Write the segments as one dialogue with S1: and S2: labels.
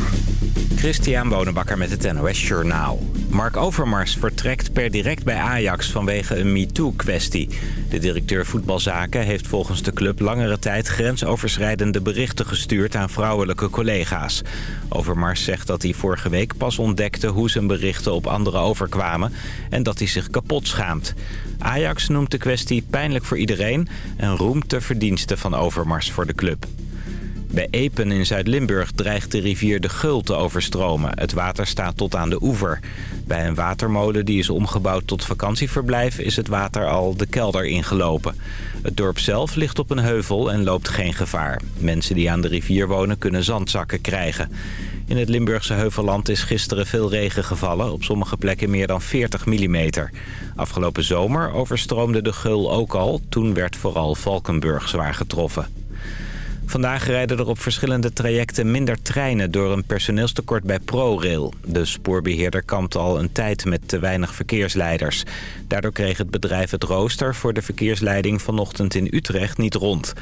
S1: uur.
S2: Christian met het NOS Journaal. Mark Overmars vertrekt per direct bij Ajax vanwege een MeToo-kwestie. De directeur voetbalzaken heeft volgens de club langere tijd grensoverschrijdende berichten gestuurd aan vrouwelijke collega's. Overmars zegt dat hij vorige week pas ontdekte hoe zijn berichten op anderen overkwamen en dat hij zich kapot schaamt. Ajax noemt de kwestie pijnlijk voor iedereen en roemt de verdiensten van Overmars voor de club. Bij Epen in Zuid-Limburg dreigt de rivier de Gul te overstromen. Het water staat tot aan de oever. Bij een watermolen die is omgebouwd tot vakantieverblijf... is het water al de kelder ingelopen. Het dorp zelf ligt op een heuvel en loopt geen gevaar. Mensen die aan de rivier wonen kunnen zandzakken krijgen. In het Limburgse heuvelland is gisteren veel regen gevallen. Op sommige plekken meer dan 40 mm. Afgelopen zomer overstroomde de Gul ook al. Toen werd vooral Valkenburg zwaar getroffen. Vandaag rijden er op verschillende trajecten minder treinen door een personeelstekort bij ProRail. De spoorbeheerder kampt al een tijd met te weinig verkeersleiders. Daardoor kreeg het bedrijf het rooster voor de verkeersleiding vanochtend in Utrecht niet rond.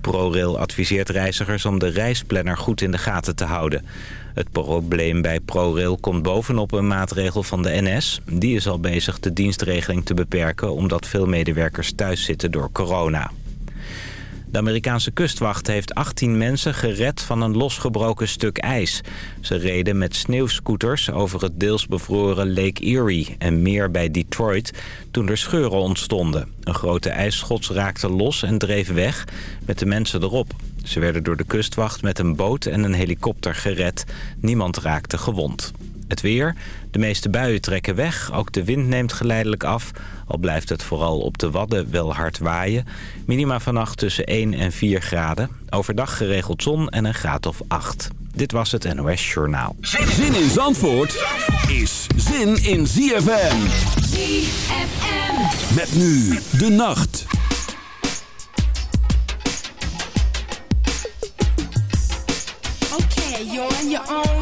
S2: ProRail adviseert reizigers om de reisplanner goed in de gaten te houden. Het probleem bij ProRail komt bovenop een maatregel van de NS. Die is al bezig de dienstregeling te beperken omdat veel medewerkers thuis zitten door corona. De Amerikaanse kustwacht heeft 18 mensen gered van een losgebroken stuk ijs. Ze reden met sneeuwscooters over het deels bevroren Lake Erie en meer bij Detroit toen er scheuren ontstonden. Een grote ijsschots raakte los en dreef weg met de mensen erop. Ze werden door de kustwacht met een boot en een helikopter gered. Niemand raakte gewond. Het weer. De meeste buien trekken weg. Ook de wind neemt geleidelijk af. Al blijft het vooral op de Wadden wel hard waaien. Minima vannacht tussen 1 en 4 graden. Overdag geregeld zon en een graad of 8. Dit was het NOS Journaal.
S1: Zin in Zandvoort is zin in ZFM.
S3: ZFM.
S1: Met nu de nacht.
S4: Okay, you're on your own,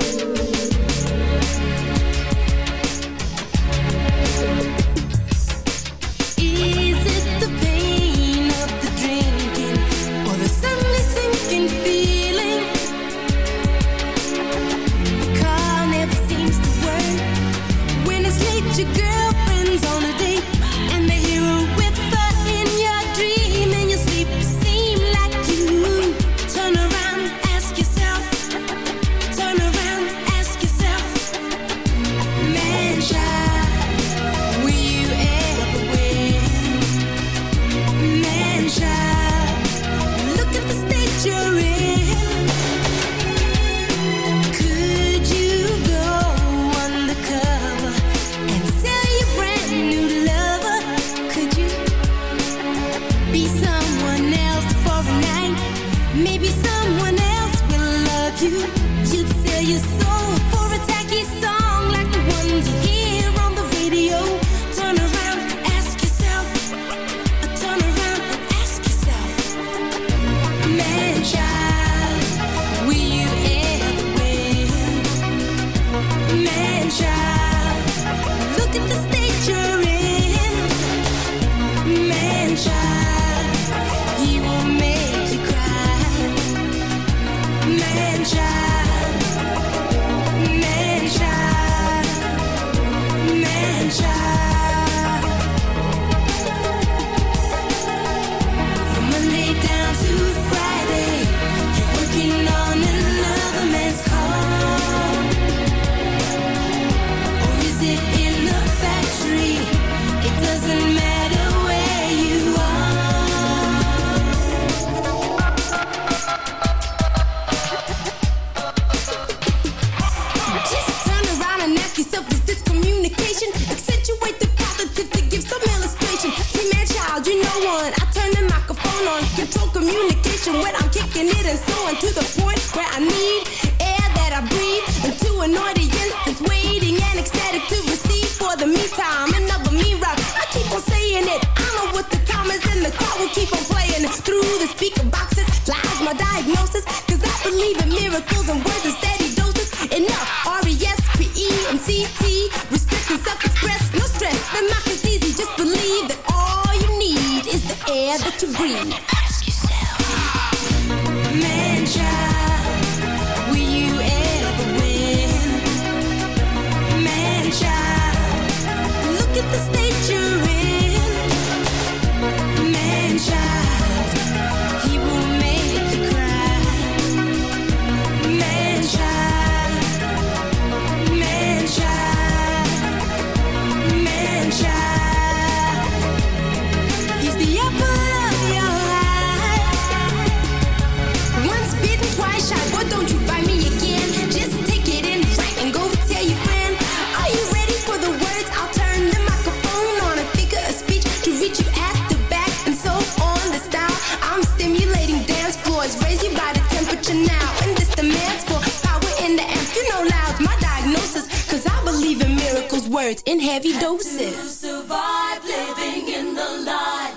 S4: words in heavy Have doses. To
S3: survive living in the light.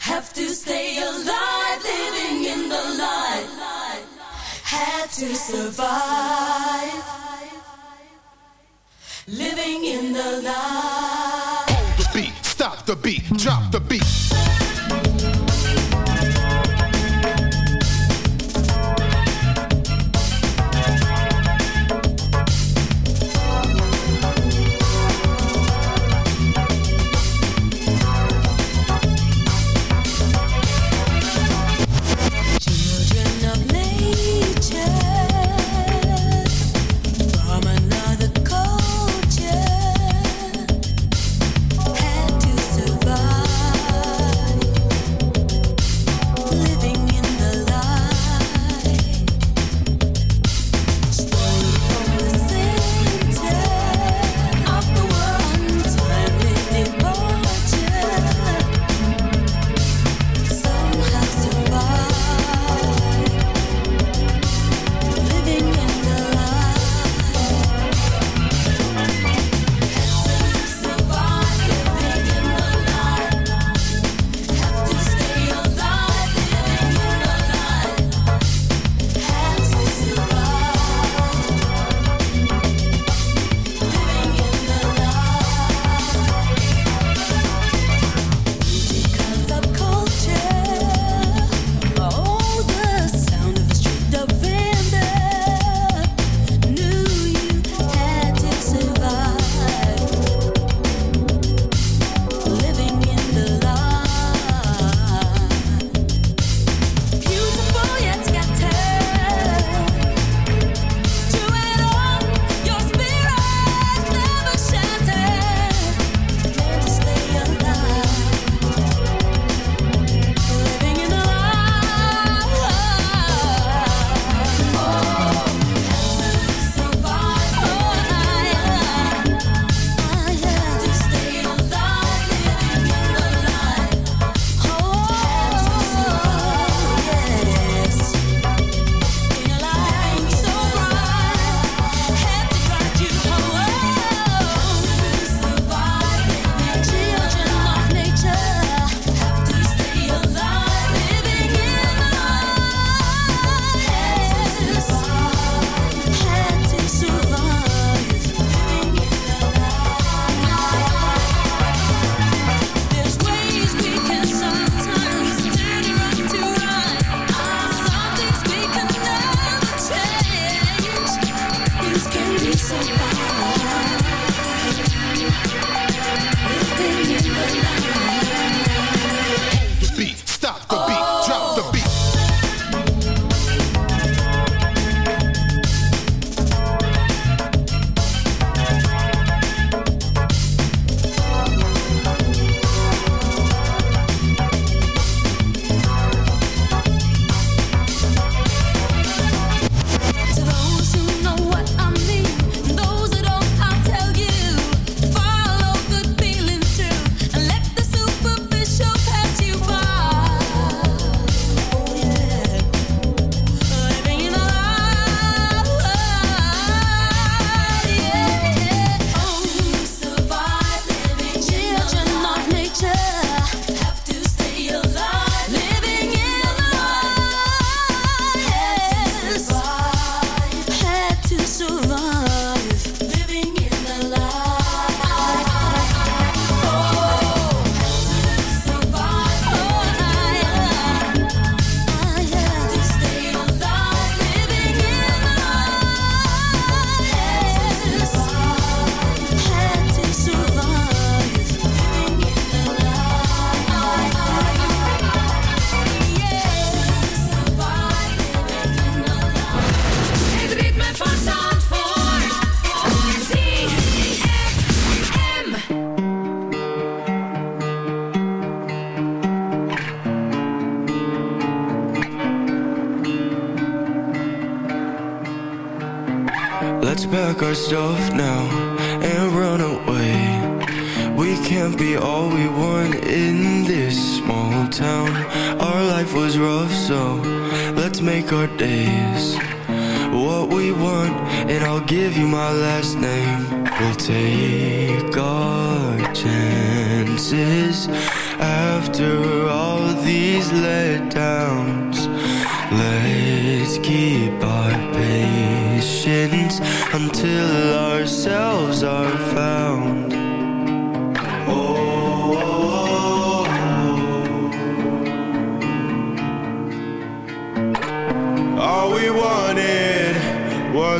S3: Have to stay alive living in the light. Had to survive living in the light.
S5: Hold the beat, stop the beat, drop the beat.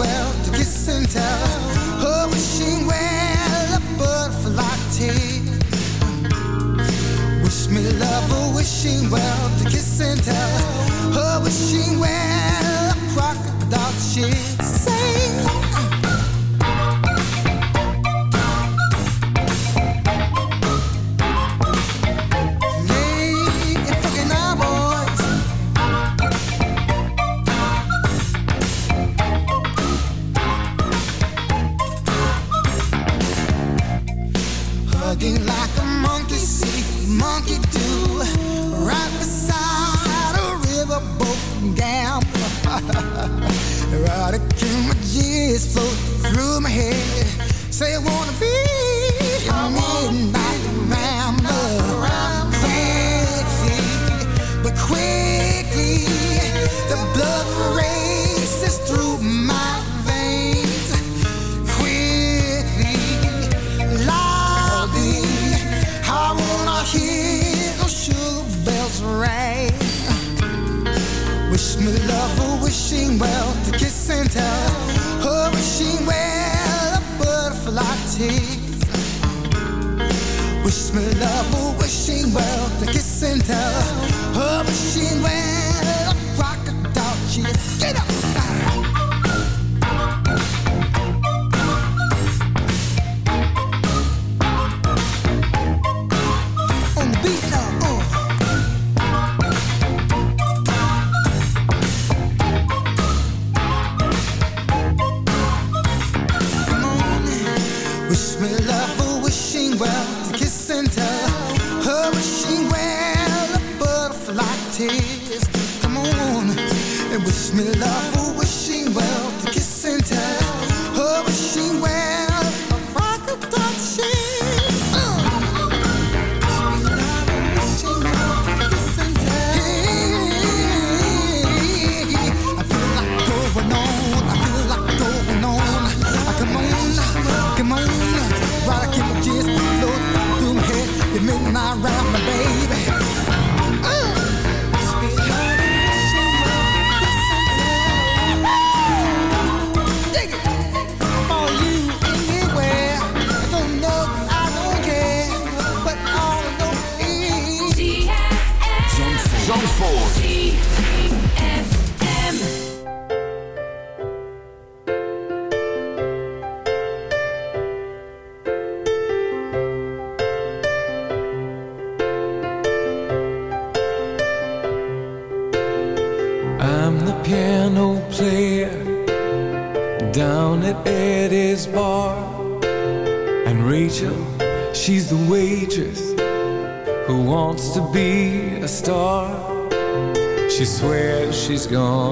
S6: Well to kiss and tell. A wishing well, a butterfly tale. Wish me love, a wishing well to kiss and tell. A wishing well, a crocodile shit. Tears. Come on, and wish me love or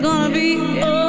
S7: gonna be oh.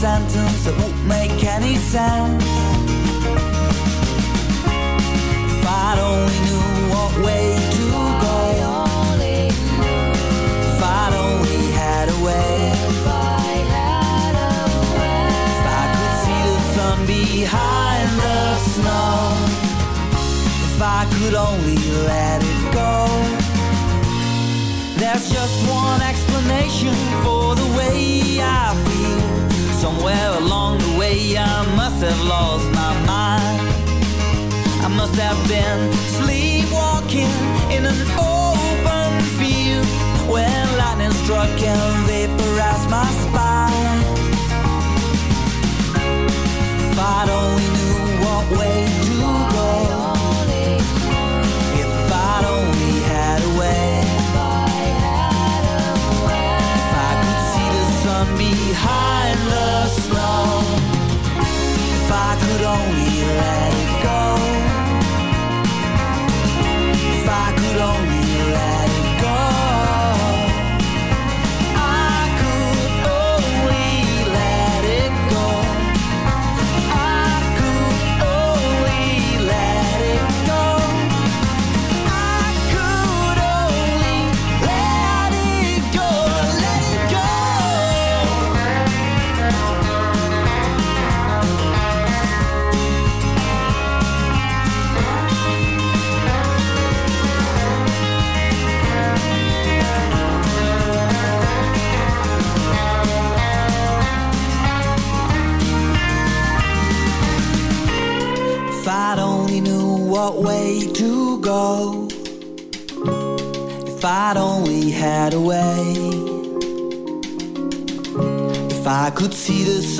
S8: Sentence that won't make any sense. If I'd only knew what way to go. If I'd only had a way. If I could see the sun behind the snow. If I could only let it go. There's just one explanation for the way I feel. Somewhere along the way, I must have lost my mind. I must have been sleepwalking in an open field when lightning struck and vaporized my spine.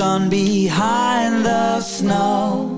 S8: Sun behind the snow.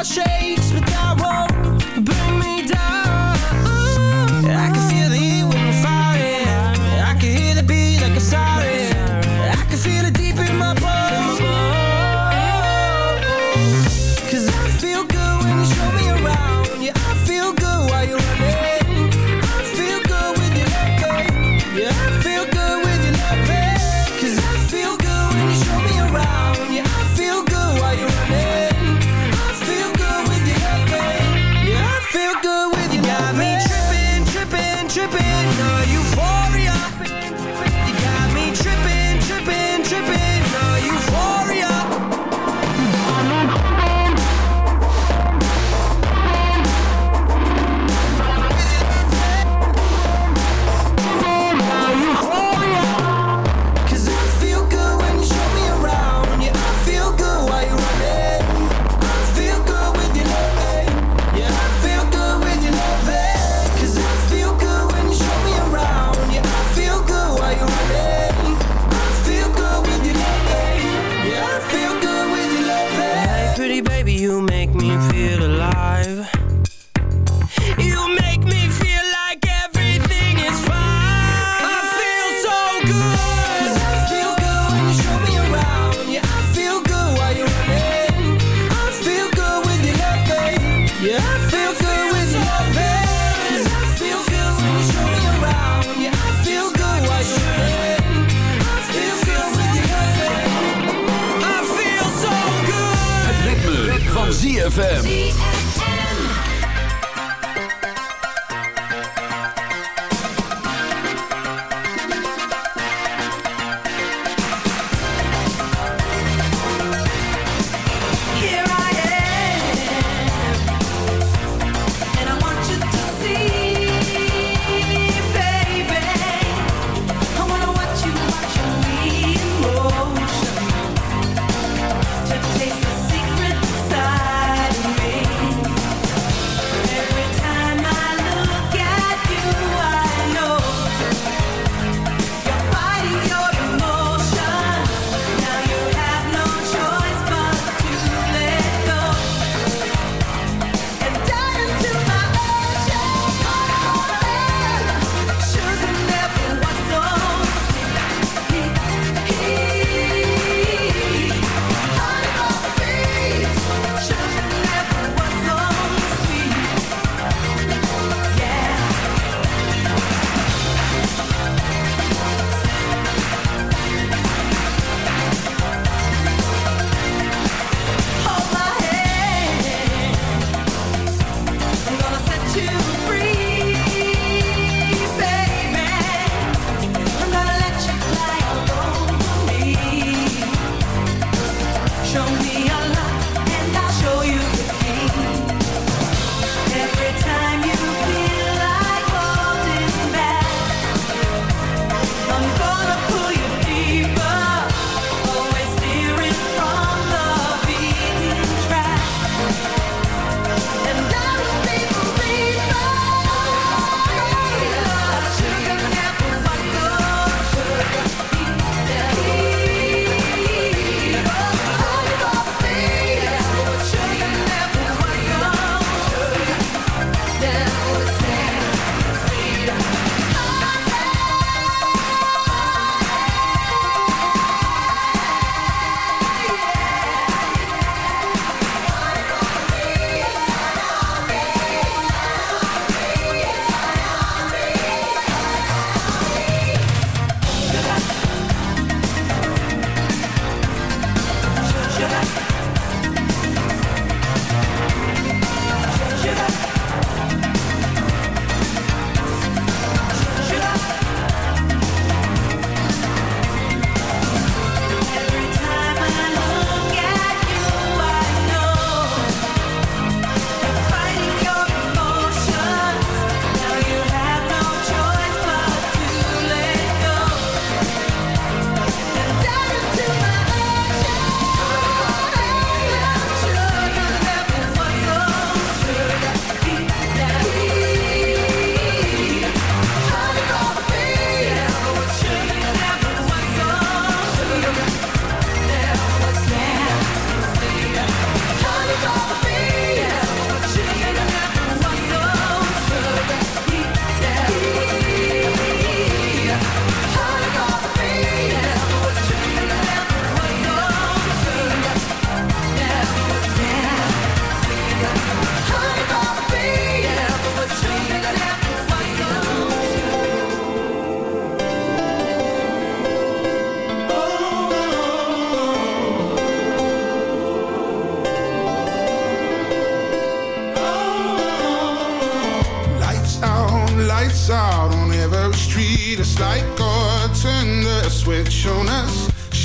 S1: achei. ZFM.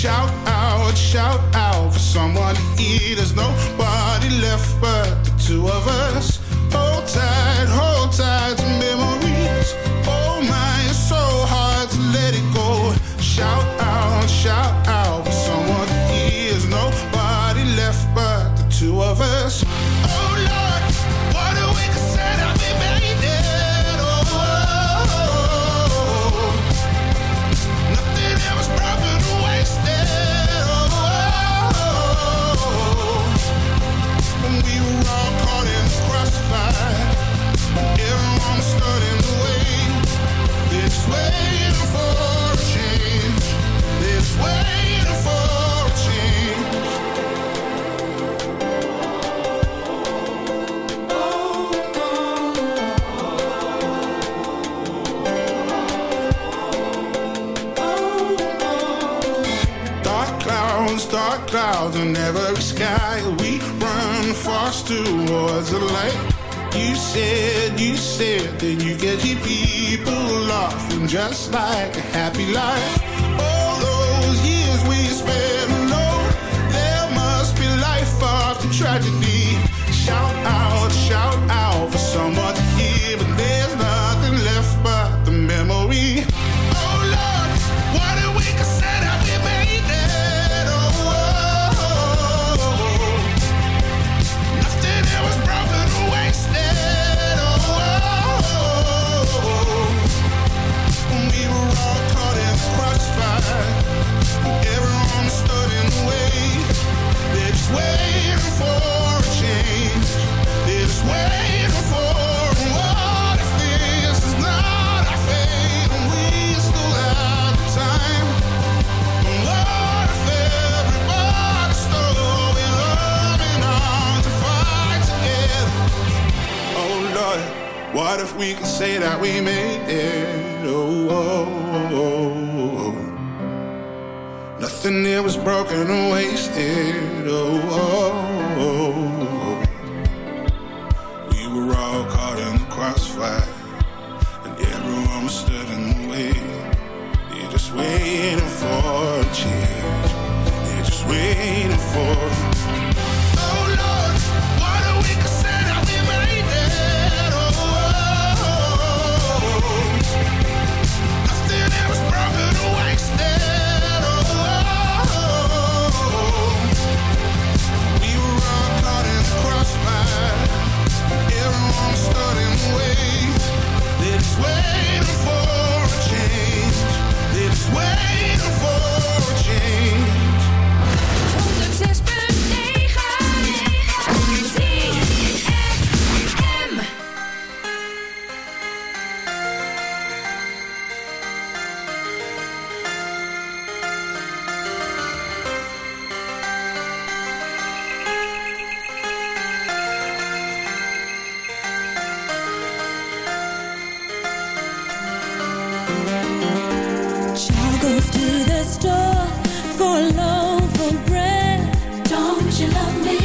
S5: shout out, shout out for someone. towards the light. You said, you said that you get your people laughing, just like a happy life.
S3: you love me?